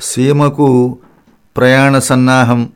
సీమకు ప్రయాణ సన్నాహం.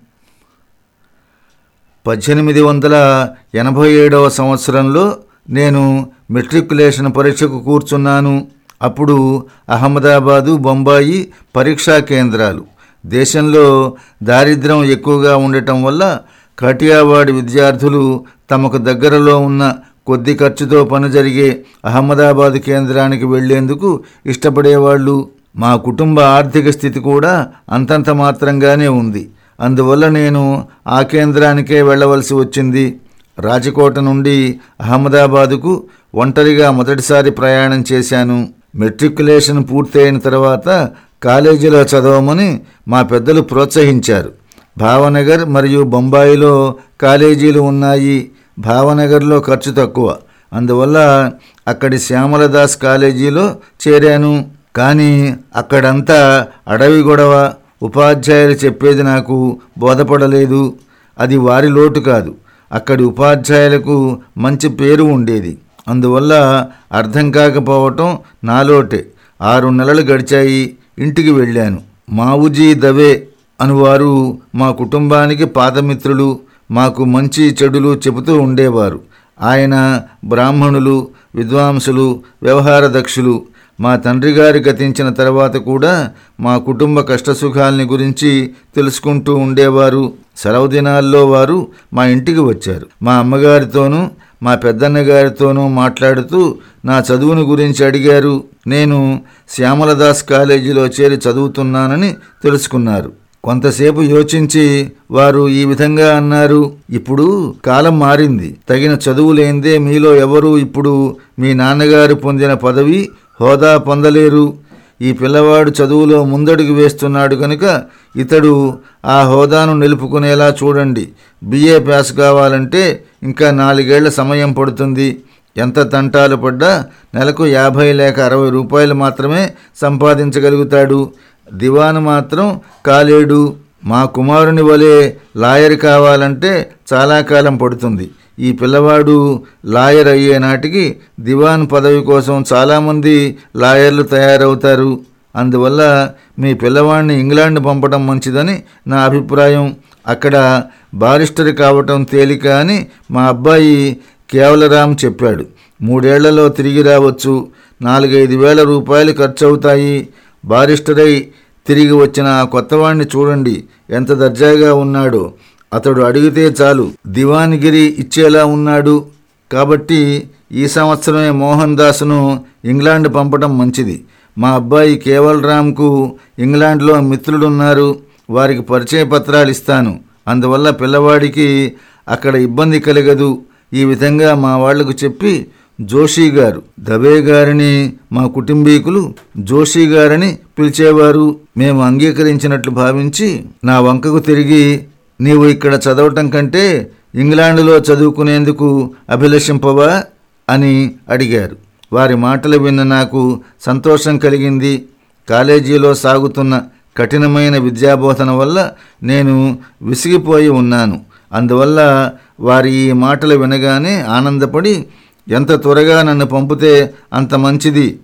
పద్దెనిమిది వందల ఎనభై ఏడవ సంవత్సరంలో నేను మెట్రికులేషన్ పరీక్షకు కూర్చున్నాను. అప్పుడు అహ్మదాబాదు బొంబాయి పరీక్షా కేంద్రాలు. దేశంలో దారిద్ర్యం ఎక్కువగా ఉండటం వల్ల కటియావాడి విద్యార్థులు తమకు దగ్గరలో ఉన్న కొద్ది ఖర్చుతో పని జరిగే అహ్మదాబాద్ కేంద్రానికి వెళ్ళేందుకు ఇష్టపడేవాళ్ళు. మా కుటుంబ ఆర్థిక స్థితి కూడా అంతంత మాత్రంగానే ఉంది. అందువల్ల నేను ఆ కేంద్రానికే వెళ్ళవలసి వచ్చింది. రాజకోట నుండి అహ్మదాబాదుకు ఒంటరిగా మొదటిసారి ప్రయాణం చేశాను. మెట్రికులేషన్ పూర్తయిన తర్వాత కాలేజీలో చదవమని మా పెద్దలు ప్రోత్సహించారు. భావనగర్ మరియు బొంబాయిలో కాలేజీలు ఉన్నాయి. భావనగర్లో ఖర్చు తక్కువ. అందువల్ల అక్కడి శ్యామలదాస్ కాలేజీలో చేరాను. కానీ అక్కడంతా అడవి గొడవ. ఉపాధ్యాయులు చెప్పేది నాకు బోధపడలేదు. అది వారి లోటు కాదు. అక్కడి ఉపాధ్యాయులకు మంచి పేరు ఉండేది. అందువల్ల అర్థం కాకపోవటం నాలోటే ఆరు నెలలు గడిచాయి. ఇంటికి వెళ్ళాను. మావుజీ దవే అనువారు మా కుటుంబానికి పాతమిత్రులు మాకు మంచి చెడులు చెబుతూ ఉండేవారు. ఆయన బ్రాహ్మణులు విద్వాంసులు వ్యవహార దక్షులు మా తండ్రి గారి గతించిన తర్వాత కూడా మా కుటుంబ కష్టసుఖాల్ని గురించి తెలుసుకుంటూ ఉండేవారు. సెలవు దినాల్లో వారు మా ఇంటికి వచ్చారు. మా అమ్మగారితోనూ మా పెద్దన్న గారితోనూ మాట్లాడుతూ నా చదువుని గురించి అడిగారు. నేను శ్యామలదాస్ కాలేజీలో చేరి చదువుతున్నానని తెలుసుకున్నారు. కొంతసేపు యోచించి వారు ఈ విధంగా అన్నారు ఇప్పుడు కాలం మారింది. తగిన చదువు లేందే మీలో ఎవరు ఇప్పుడు మీ నాన్నగారు పొందిన పదవి హోదా పొందలేరు. ఈ పిల్లవాడు చదువులో ముందడుగు వేస్తున్నాడు కనుక ఇతడు ఆ హోదాను నిలుపుకునేలా చూడండి. బిఏ పాస్ కావాలంటే ఇంకా నాలుగేళ్ళ సమయం పడుతుంది. ఎంత తంటాలు పడ్డా నెలకు యాభై లేక అరవై రూపాయలు మాత్రమే సంపాదించగలుగుతాడు. దివాను మాత్రం కాలేడు. మా కుమారుని వలె లాయర్ కావాలంటే చాలా కాలం పడుతుంది. ఈ పిల్లవాడు లాయర్ అయ్యే నాటికి దివాన్ పదవి కోసం చాలామంది లాయర్లు తయారవుతారు. అందువల్ల మీ పిల్లవాడిని ఇంగ్లాండ్ పంపడం మంచిదని నా అభిప్రాయం. అక్కడ బారిస్టర్ కావటం తేలిక అని మా అబ్బాయి కేవలరామ్ చెప్పాడు. మూడేళ్ళలో తిరిగి రావచ్చు. నాలుగైదు వేల రూపాయలు ఖర్చు అవుతాయి బారిస్టరై తిరిగి వచ్చిన ఆ కొత్తవాణ్ణి చూడండి. ఎంత దర్జాగా ఉన్నాడో. అతడు అడిగితే చాలు దివాన్గిరి ఇచ్చేలా ఉన్నాడు. కాబట్టి ఈ సంవత్సరమే మోహన్ దాస్ను ఇంగ్లాండ్ పంపడం మంచిది. మా అబ్బాయి కేవలరామ్కు ఇంగ్లాండ్లో మిత్రుడున్నారు. వారికి పరిచయ పత్రాలు ఇస్తాను. అందువల్ల పిల్లవాడికి అక్కడ ఇబ్బంది కలగదు. ఈ విధంగా మా వాళ్ళకు చెప్పి జోషి గారు దబే గారిని మా కుటుంబీకులు జోషి గారని పిలిచేవారు. మేము అంగీకరించినట్లు భావించి నా వంకకు తిరిగి నీవు ఇక్కడ చదవటం కంటే ఇంగ్లాండులో చదువుకునేందుకు అభిలషింపవా అని అడిగారు. వారి మాటలు విన్న నాకు సంతోషం కలిగింది. కాలేజీలో సాగుతున్న కఠినమైన విద్యాబోధన వల్ల నేను విసిగిపోయి ఉన్నాను. అందువల్ల వారి ఈ మాటలు వినగానే ఆనందపడి ఎంత త్వరగా నన్ను పంపితే అంత మంచిది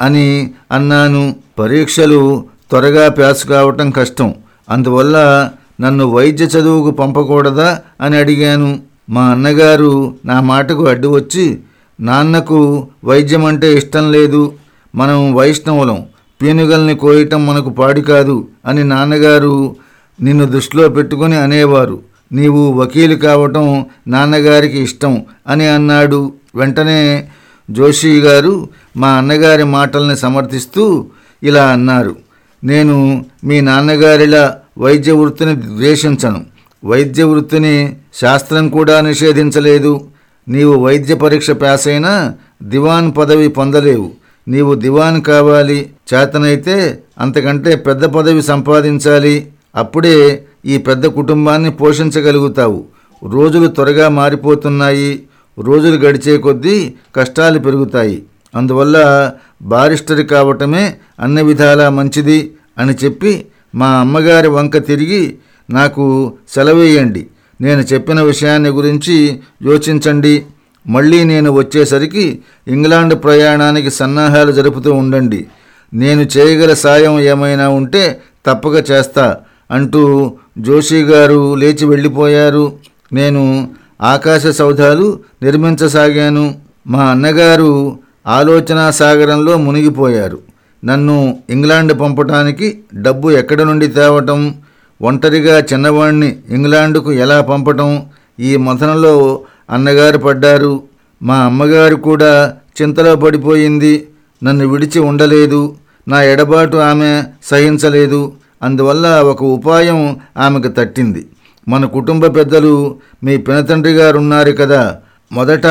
అని అన్నాను. పరీక్షలు త్వరగా పాస్ కావటం కష్టం. అందువల్ల నన్ను వైద్య చదువుకు పంపకూడదా అని అడిగాను. మా అన్నగారు నా మాటకు అడ్డు వచ్చి నాన్నకు వైద్యం అంటే ఇష్టం లేదు. మనం వైష్ణవులం. పీనుగల్ని కోయటం మనకు పాడి కాదు అని నాన్నగారు నిన్ను దృష్టిలో పెట్టుకొని అనేవారు. నీవు వకీలు కావటం నాన్నగారికి ఇష్టం అని అన్నాడు. వెంటనే జోషి గారు మా అన్నగారి మాటల్ని సమర్థిస్తూ ఇలా అన్నారు. నేను మీ నాన్నగారిలా వైద్య వృత్తిని ద్వేషించను. వైద్య వృత్తిని శాస్త్రం కూడా నిషేధించలేదు. నీవు వైద్య పరీక్ష పాస్ అయినా దివాన్ పదవి పొందలేవు. నీవు దివాన్ కావాలి. చేతనైతే అంతకంటే పెద్ద పదవి సంపాదించాలి. అప్పుడే ఈ పెద్ద కుటుంబాన్ని పోషించగలుగుతావు. రోజులు త్వరగా మారిపోతున్నాయి. రోజులు గడిచే కొద్దీ కష్టాలు పెరుగుతాయి. అందువల్ల బారిస్టర్ కావటమే అన్ని విధాలా మంచిది అని చెప్పి మా అమ్మగారి వంక తిరిగి నాకు సెలవేయండి. నేను చెప్పిన విషయాన్ని గురించి యోచించండి. మళ్ళీ నేను వచ్చేసరికి ఇంగ్లాండ్ ప్రయాణానికి సన్నాహాలు జరుపుతూ ఉండండి. నేను చేయగల సాయం ఏమైనా ఉంటే తప్పక చేస్తా అంటూ జోషి గారు లేచి వెళ్ళిపోయారు. నేను ఆకాశ సౌధాలు నిర్మించసాగాను. మా అన్నగారు ఆలోచనా సాగరంలో మునిగిపోయారు. నన్ను ఇంగ్లాండ్ పంపటానికి డబ్బు ఎక్కడి నుండి తేవటం? ఒంటరిగా చిన్నవాణ్ణి ఇంగ్లాండ్కు ఎలా పంపటం? ఈ మథనంలో అన్నగారు పడ్డారు. మా అమ్మగారు కూడా చింతలో పడిపోయింది. నన్ను విడిచి ఉండలేదు. నా ఎడబాటు ఆమె సహించలేదు. అందువల్ల ఒక ఉపాయం ఆమెకు తట్టింది. మన కుటుంబ పెద్దలు మీ పినతండ్రి గారు ఉన్నారు కదా. మొదట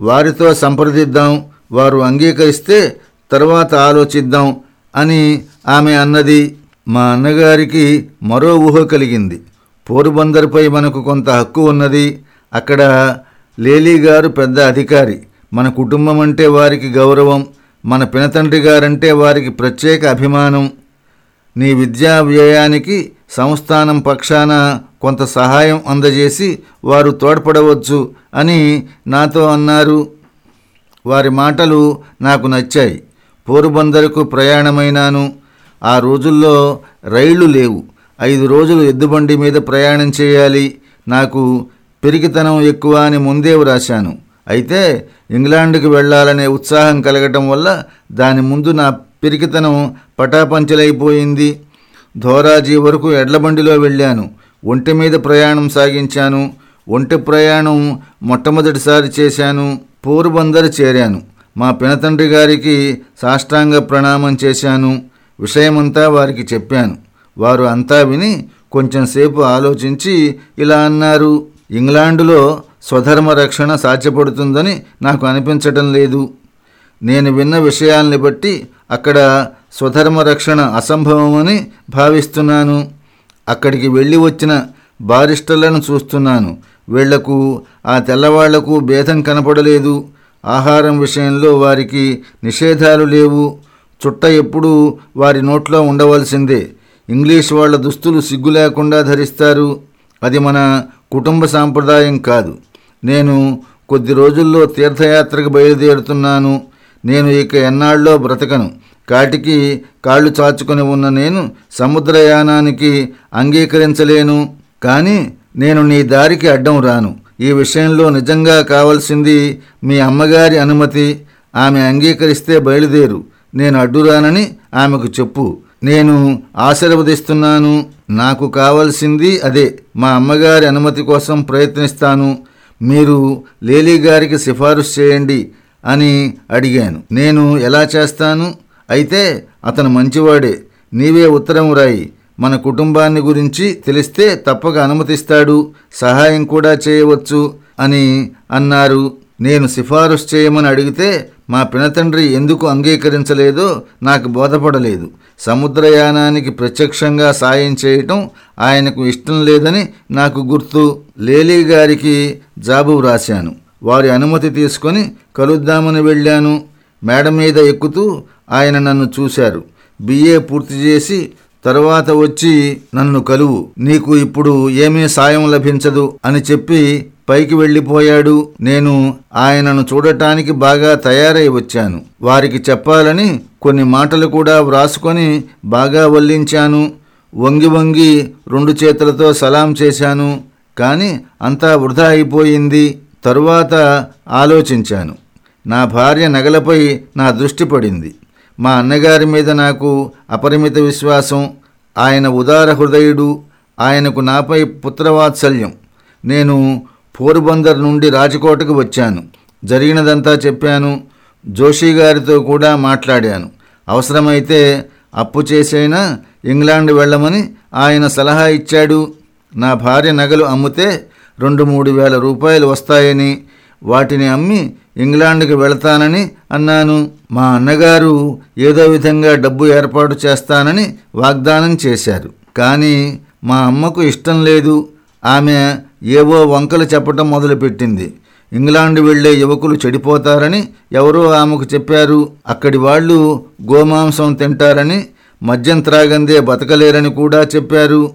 వారితో సంప్రదిద్దాం. వారు అంగీకరిస్తే తర్వాత ఆలోచిద్దాం అని ఆమె అన్నది. మా అన్నగారికి మరో ఊహ కలిగింది. పోరుబందర్పై మనకు కొంత హక్కు ఉన్నది. అక్కడ లేలీ గారు పెద్ద అధికారి. మన కుటుంబం అంటే వారికి గౌరవం. మన పినతండ్రి గారంటే వారికి ప్రత్యేక అభిమానం. నీ విద్యా వ్యయానికి సంస్థానం పక్షాన కొంత సహాయం అందజేసి వారు తోడ్పడవచ్చు అని నాతో అన్నారు. వారి మాటలు నాకు నచ్చాయి. పోరుబందరకు ప్రయాణమైనాను. ఆ రోజుల్లో రైళ్ళు లేవు. ఐదు రోజులు ఎద్దుబండి మీద ప్రయాణం చేయాలి. నాకు పెరిగితనం ఎక్కువ అని ముందే వ్రాశాను. అయితే ఇంగ్లాండ్కి వెళ్ళాలనే ఉత్సాహం కలగటం వల్ల దాని ముందు నా పిరికితనం పటాపంచలైపోయింది. ధోరాజీ వరకు ఎడ్లబండిలో వెళ్ళాను. ఒంటి మీద ప్రయాణం సాగించాను. ఒంటి ప్రయాణం మొట్టమొదటిసారి చేశాను. పోరుబందరు చేరాను. మా పినతండ్రి గారికి సాష్టాంగ ప్రణామం చేశాను. విషయమంతా వారికి చెప్పాను. వారు అంతా విని కొంచెంసేపు ఆలోచించి ఇలా అన్నారు. ఇంగ్లాండులో స్వధర్మ రక్షణ సాధ్యపడుతుందని నాకు అనిపించటం లేదు. నేను విన్న విషయాల్ని బట్టి అక్కడ స్వధర్మ రక్షణ అసంభవమని భావిస్తున్నాను. అక్కడికి వెళ్ళి వచ్చిన బారిస్టర్లను చూస్తున్నాను. వీళ్ళకు ఆ తెల్లవాళ్ళకు భేదం కనపడలేదు. ఆహారం విషయంలో వారికి నిషేధాలు లేవు. చుట్ట ఎప్పుడూ వారి నోట్లో ఉండవలసిందే. ఇంగ్లీష్ వాళ్ళ దుస్తులు సిగ్గు లేకుండా ధరిస్తారు. అది మన కుటుంబ సాంప్రదాయం కాదు. నేను కొద్ది రోజుల్లో తీర్థయాత్రకు బయలుదేరుతున్నాను. నేను ఇక ఎన్నాళ్ళలో బ్రతకను. కాటికి కాళ్ళు చాచుకొని ఉన్న నేను సముద్రయానానికి అంగీకరించలేను. కానీ నేను నీ దారికి అడ్డం రాను. ఈ విషయంలో నిజంగా కావలసింది మీ అమ్మగారి అనుమతి. ఆమె అంగీకరిస్తే బయలుదేరు. నేను అడ్డురానని ఆమెకు చెప్పు. నేను ఆశీర్వదిస్తున్నాను. నాకు కావలసింది అదే. మా అమ్మగారి అనుమతి కోసం ప్రయత్నిస్తాను. మీరు లేలీ గారికి సిఫారసు చేయండి అని అడిగాను. నేను ఎలా చేస్తాను? అయితే అతను మంచివాడే. నీవే ఉత్తరం రాయి. మన కుటుంబాన్ని గురించి తెలిస్తే తప్పక అనుమతిస్తాడు. సహాయం కూడా చేయవచ్చు అని అన్నారు. నేను సిఫారసు చేయమని అడిగితే మా పినతండ్రి ఎందుకు అంగీకరించలేదో నాకు బోధపడలేదు. సముద్రయానానికి ప్రత్యక్షంగా సాయం చేయటం ఆయనకు ఇష్టం లేదని నాకు గుర్తు. లేలీ గారికి జాబు వ్రాశాను. వారి అనుమతి తీసుకొని కలుద్దామని వెళ్ళాను. మేడ మీద ఎక్కుతూ ఆయన నన్ను చూశారు. బిఏ పూర్తి చేసి తరువాత వచ్చి నన్ను కలువు. నీకు ఇప్పుడు ఏమీ సాయం లభించదు అని చెప్పి పైకి వెళ్ళిపోయాడు. నేను ఆయనను చూడటానికి బాగా తయారై వచ్చాను. వారికి చెప్పాలని కొన్ని మాటలు కూడా వ్రాసుకొని బాగా వల్లించాను. వంగి వంగి రెండు చేతులతో సలాం చేశాను. కానీ అంతా వృధా అయిపోయింది. తరువాత ఆలోచించాను. నా భార్య నగలపై నా దృష్టి పడింది. మా అన్నగారి మీద నాకు అపరిమిత విశ్వాసం. ఆయన ఉదార హృదయుడు. ఆయనకు నాపై పుత్రవాత్సల్యం. నేను పోరుబందర్ నుండి రాజకోటకు వచ్చాను. జరిగినదంతా చెప్పాను. జోషి గారితో కూడా మాట్లాడాను. అవసరమైతే అప్పు చేసైనా ఇంగ్లాండ్ వెళ్ళమని ఆయన సలహా ఇచ్చాడు. నా భార్య నగలు అమ్మితే రెండు మూడు వేల రూపాయలు వస్తాయని వాటిని అమ్మి ఇంగ్లాండ్కి వెళతానని అన్నాను. మా అన్నగారు ఏదో విధంగా డబ్బు ఏర్పాటు చేస్తానని వాగ్దానం చేశారు. కానీ మా అమ్మకు ఇష్టం లేదు. ఆమె ఏవో వంకలు చెప్పటం మొదలుపెట్టింది. ఇంగ్లాండ్ వెళ్ళే యువకులు చెడిపోతారని ఎవరో ఆమెకు చెప్పారు. అక్కడి వాళ్ళు గోమాంసం తింటారని మద్యం త్రాగందే బతకలేరని కూడా చెప్పారు.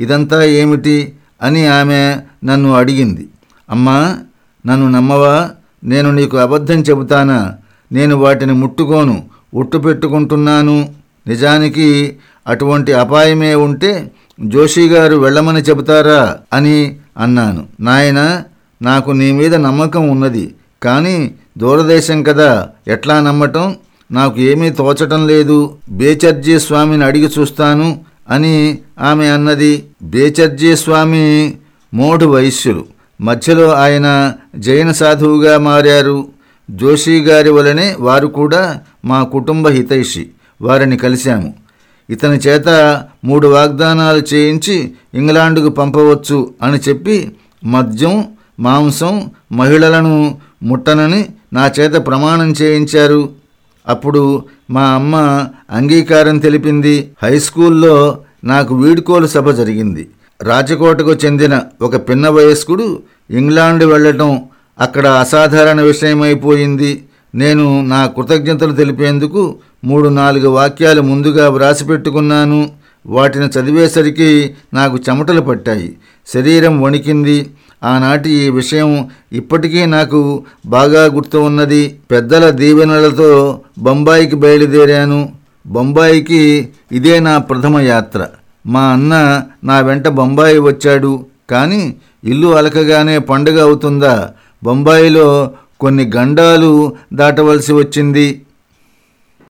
ఇదంతా ఏమిటి అని ఆమె నన్ను అడిగింది. అమ్మా నన్ను నమ్మవా? నేను నీకు అబద్ధం చెబుతానా? నేను వాటిని ముట్టుకోను ఒట్టు పెట్టుకుంటున్నాను. నిజానికి అటువంటి అపాయమే ఉంటే జోషి గారు వెళ్ళమని చెబుతారా? అని అన్నాను. నాయన నాకు నీ మీద నమ్మకం ఉన్నది. కానీ దూరదేశం కదా ఎట్లా నమ్మటం? నాకు ఏమీ తోచటం లేదు. బేచర్జీ స్వామిని అడిగి చూస్తాను అని ఆమె అన్నది. బేచర్జీ స్వామి మోడు వైశ్యులు. మధ్యలో ఆయన జైన సాధువుగా మారారు. జోషి గారి వలనే వారు కూడా మా కుటుంబ హితైషి. వారిని కలిశాము. ఇతని చేత మూడు వాగ్దానాలు చేయించి ఇంగ్లాండుకు పంపవచ్చు అని చెప్పి మద్యం మాంసం మహిళలను ముట్టనని నా చేత ప్రమాణం చేయించారు. అప్పుడు మా అమ్మ అంగీకారం తెలిపింది. హై స్కూల్లో నాకు వీడ్కోలు సభ జరిగింది. రాచకోటకు చెందిన ఒక పిన్న వయస్కుడు ఇంగ్లాండ్ వెళ్ళటం అక్కడ అసాధారణ విషయమైపోయింది. నేను నా కృతజ్ఞతలు తెలిపేందుకు మూడు నాలుగు వాక్యాలు ముందుగా వ్రాసిపెట్టుకున్నాను. వాటిని చదివేసరికి నాకు చెమటలు పట్టాయి. శరీరం వణికింది. ఆనాటి ఈ విషయం ఇప్పటికీ నాకు బాగా గుర్తు ఉన్నది. పెద్దల దీవెనలతో బొంబాయికి బయలుదేరాను. బొంబాయికి ఇదే నా ప్రథమ యాత్ర. మా అన్న నా వెంట బొంబాయి వచ్చాడు. కానీ ఇల్లు అలకగానే పండుగ అవుతుందా? బొంబాయిలో కొన్ని గండాలు దాటవలసి వచ్చింది.